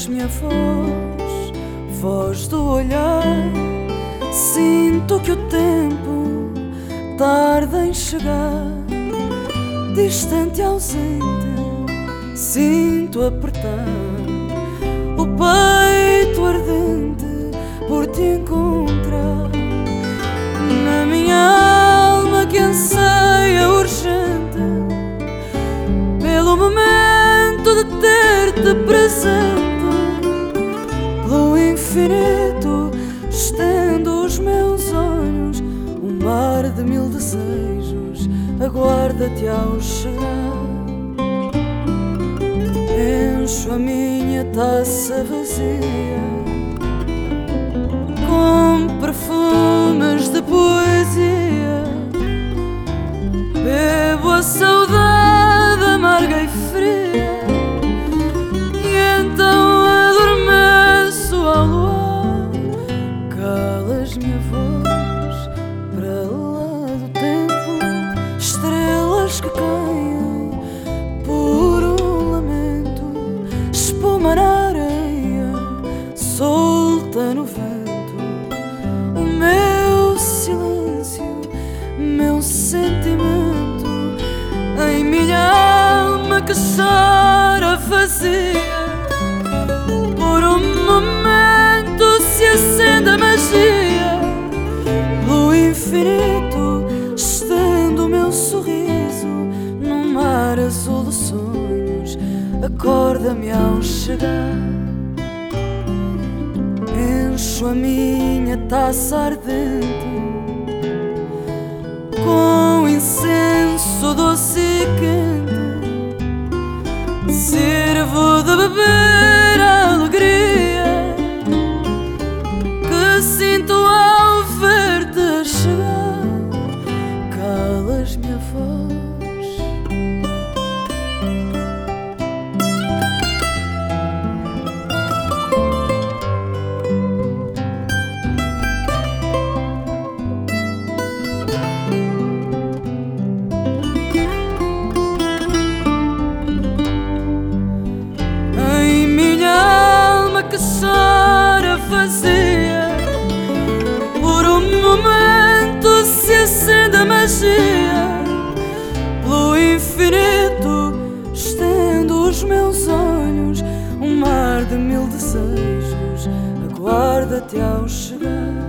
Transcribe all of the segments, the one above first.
Calas minha voz, voz do olhar. Sinto que o tempo tarda em chegar, distante e ausente. Sinto apertar o peito ardente por te encontrar na minha alma que anseia urgente pelo momento de ter-te presente infinito estendo os meus olhos um mar de mil desejos aguarda-te ao chegar encho a minha taça vazia com perfumes de poesia. Bebo a saudade no vento. O meu silêncio, meu sentimento, em minha alma que chora vazia. Por um momento se acende a magia, no infinito estendo o meu sorriso num mar azul de sonhos. Acorda-me ao chegar. Encho a minha taça ardente com que chora vazia Por um momento se acende a magia. Pelo infinito estendo os meus olhos Um mar de mil desejos aguarda-te ao chegar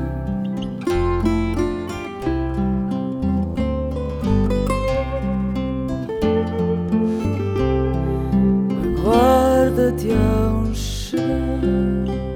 przygoda.